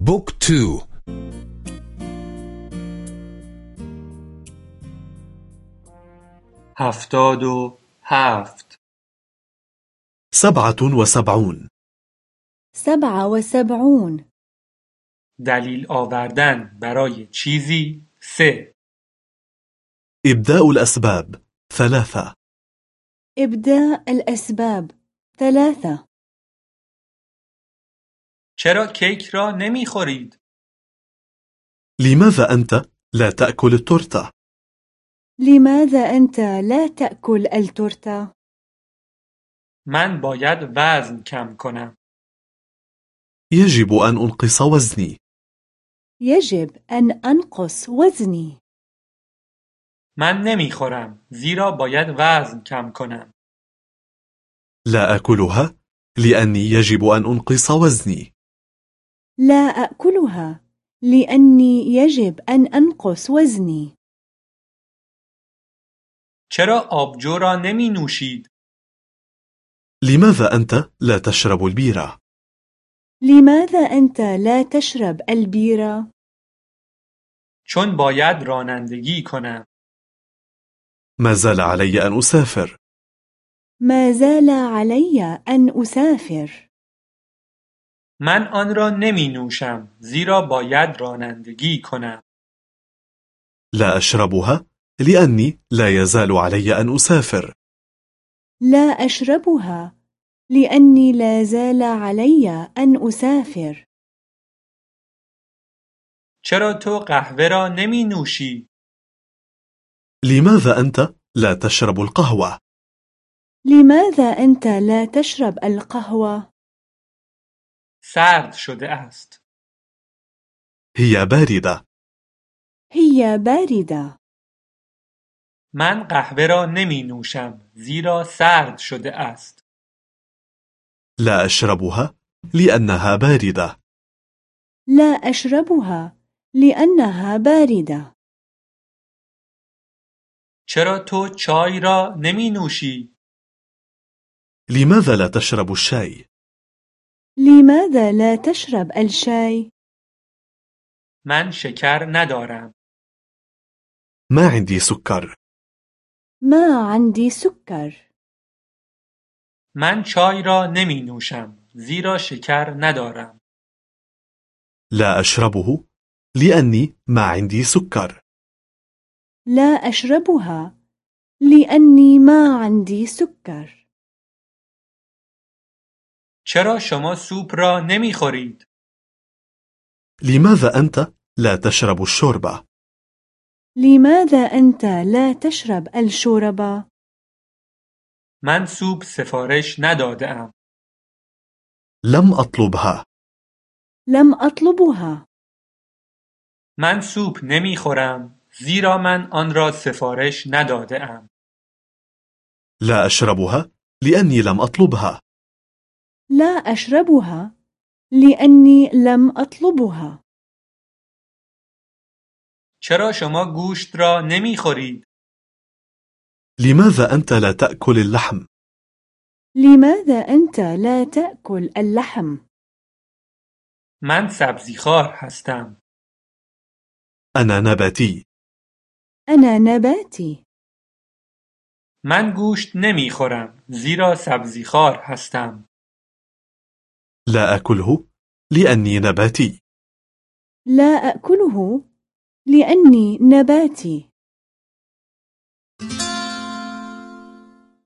book two هفتاد و هفت. سبعة وسبعون. سبعة وسبعون. دلیل آوردن برای چیزی سه. إبداء الأسباب ثلاثة. إبداء الأسباب ثلاثة. چرا کیک را نمی خورید؟ لماذا أنت لا تأكل التورتة؟ لماذا أنت لا تأكل التورتة؟ من باید وزن کم کنم. يجب أن أنقص وزني. يجب أن أنقص وزني. من نمی خورم زیرا باید وزن کم کنم. لا أكلها لأني يجب أن أنقص وزني. لا أكلها لأني يجب أن أنقص وزني. چرا آبجو را نمی نوشید؟ لماذا أنت لا تشرب البيرة؟ لماذا أنت لا تشرب البيرة؟ چون باید رانندگی کنم. ما زال علي أن أسافر. ما زال علي أن أسافر. من آن را نمی نوشم زیرا باید رانندگی کنم. لا أشربها لأني لا يزال علي أن أسافر. لا أشربها لأني لا زال علي أن أسافر. چرا تو قهوه را نمی نوشی؟ لماذا أنت لا تشرب القهوة؟ لماذا أنت لا تشرب القهوة؟ سرد شده است. هي باردة. هي باردة. من قهوه را نمی نوشم زیرا سرد شده است. لا أشربها لأنها باردة. لا أشربها لأنها باردة. چرا تو چای را نمی نوشی؟ لماذا لا تشرب الشاي؟ لماذا لا تشرب الشاي؟ من شکر ندارم. ما عندي سكر. ما عندي سكر. من چای را نمی نوشم زیرا شکر ندارم. لا أشربه لأني ما عندي سكر. لا أشربها لأني ما عندي سكر. چرا شما سوپ را نمی خورید؟ لماذا أنت لا تشرب الشوربة؟ لماذا أنت لا تشرب الشوربة؟ من سوپ سفارش نداده ام. لم أطلبها. لم أطلبها. من سوپ نمی خورم زیرا من آن را سفارش نداده ام. لا أشربها لأني لم أطلبها. لا أشربها لأني لم أطلبها. چرا شما گوشت را نمی خورید؟ لماذا أنت لا تأكل اللحم؟ لماذا أنت لا تأكل اللحم؟ من سبزیخوار هستم. أنا نباتي. أنا نباتي. من گوشت نمی خورم زیرا سبزیخوار هستم. لا أكله لأني نباتي. لا أكله لأني نباتي.